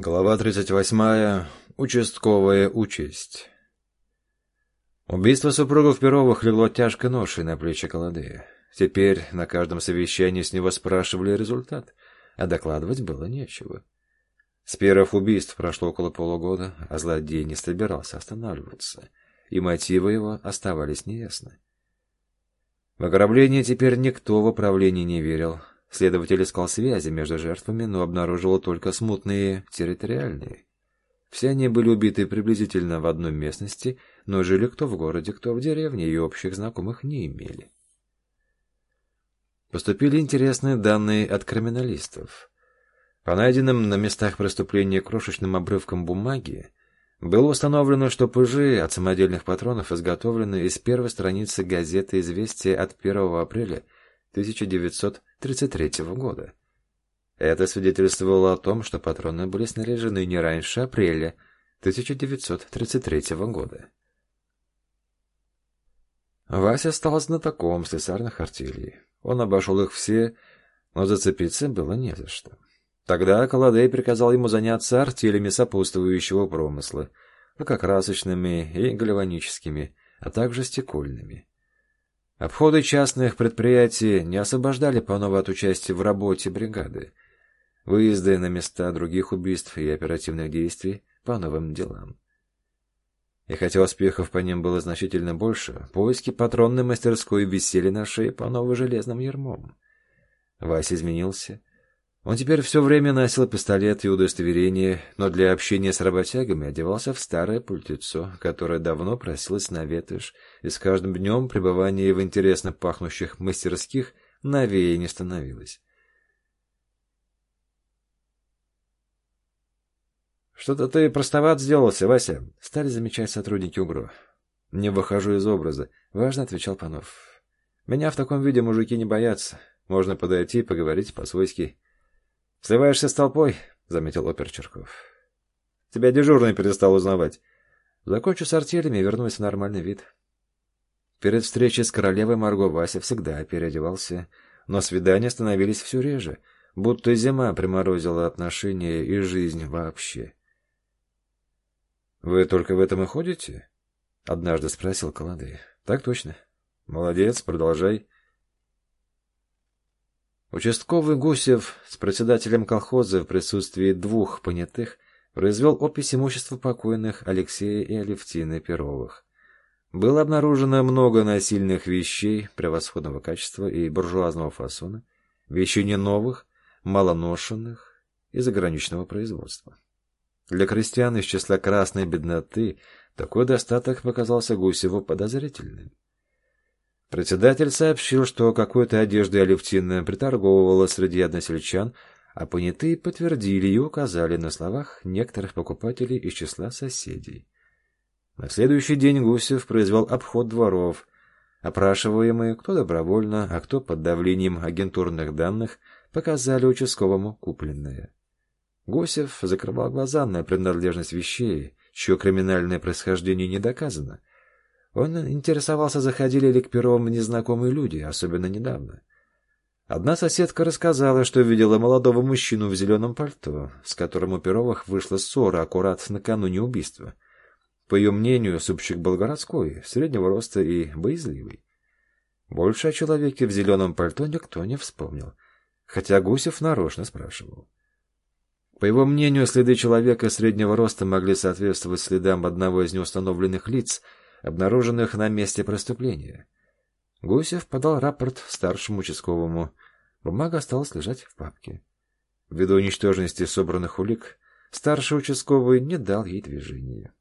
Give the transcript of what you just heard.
Глава 38. Участковая участь. Убийство супругов Перовых легло тяжкой ношей на плечи Колодея. Теперь на каждом совещании с него спрашивали результат, а докладывать было нечего. С первых убийств прошло около полугода, а злодей не собирался останавливаться, и мотивы его оставались неясны. В ограбление теперь никто в управлении не верил, Следователь искал связи между жертвами, но обнаруживал только смутные территориальные. Все они были убиты приблизительно в одной местности, но жили кто в городе, кто в деревне, и общих знакомых не имели. Поступили интересные данные от криминалистов. По найденным на местах преступления крошечным обрывкам бумаги было установлено, что пыжи от самодельных патронов изготовлены из первой страницы газеты «Известия» от 1 апреля 1933 года. Это свидетельствовало о том, что патроны были снаряжены не раньше апреля 1933 года. Вася стал знатоком слесарных артелей. Он обошел их все, но зацепиться было не за что. Тогда Колодей приказал ему заняться артелями сопутствующего промысла, лакокрасочными и гальваническими, а также стекольными. Обходы частных предприятий не освобождали Панова от участия в работе бригады. Выезды на места других убийств и оперативных действий по новым делам. И хотя успехов по ним было значительно больше, поиски патронной мастерской висели на шее Панова железным ермом. Вася изменился, он теперь все время носил пистолет и удостоверение, но для общения с работягами одевался в старое пультицо, которое давно просилось на ветошь, и с каждым днем пребывание в интересно пахнущих мастерских новее не становилось. «Что-то ты простоват сделался, Вася», — стали замечать сотрудники УГРО. «Не выхожу из образа», — важно отвечал Панов. «Меня в таком виде мужики не боятся. Можно подойти и поговорить по-свойски». «Сливаешься с толпой», — заметил опер Черков. «Тебя дежурный перестал узнавать. Закончу с артелями и вернусь в нормальный вид». Перед встречей с королевой Марго Вася всегда переодевался, но свидания становились все реже, будто зима приморозила отношения и жизнь вообще. «Вы только в этом и ходите?» — однажды спросил Колодей. «Так точно. Молодец, продолжай». Участковый Гусев с председателем колхоза в присутствии двух понятых произвел опись имущества покойных Алексея и Алевтины Перовых. Было обнаружено много насильных вещей превосходного качества и буржуазного фасона, вещей не новых, малоношенных и заграничного производства. Для крестьян из числа красной бедноты такой достаток показался Гусеву подозрительным. Председатель сообщил, что какой-то одеждой Алевтина приторговывала среди односельчан, а понятые подтвердили и указали на словах некоторых покупателей из числа соседей. На следующий день Гусев произвел обход дворов. Опрашиваемые, кто добровольно, а кто под давлением агентурных данных, показали участковому купленное. Гусев закрывал глаза на принадлежность вещей, чье криминальное происхождение не доказано, он интересовался, заходили ли к Перовым незнакомые люди, особенно недавно. Одна соседка рассказала, что видела молодого мужчину в зеленом пальто, с которым у Перовых вышла ссора аккурат накануне убийства. По ее мнению, супчик был городской, среднего роста и боязливый. Больше о человеке в зеленом пальто никто не вспомнил, хотя Гусев нарочно спрашивал. По его мнению, следы человека среднего роста могли соответствовать следам одного из неустановленных лиц — обнаруженных на месте преступления. Гусев подал рапорт старшему участковому. Бумага осталась лежать в папке. Ввиду уничтоженности собранных улик, старший участковый не дал ей движения.